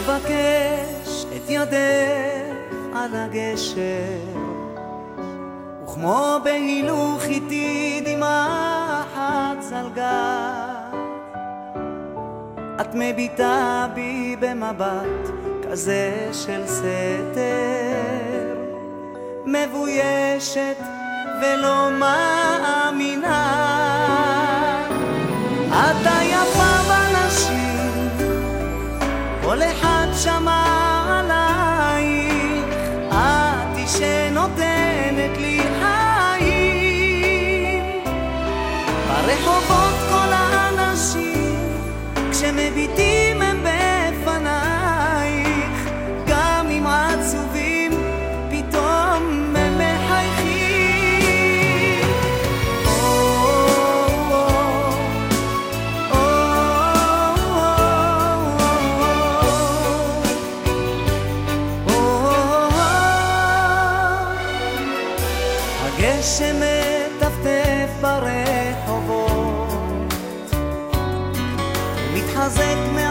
מבקש את ידך על הגשר, וכמו בהילוך איתי דמעה אחת זלגה, את מביטה בי במבט כזה של סתר, מבוישת ולא מאמינה. שמע עלייך, את היא שנותנת לי חיים. ברחובות כל האנשים, כשמביטים שמטפטף ברחובות. מתחזק מה...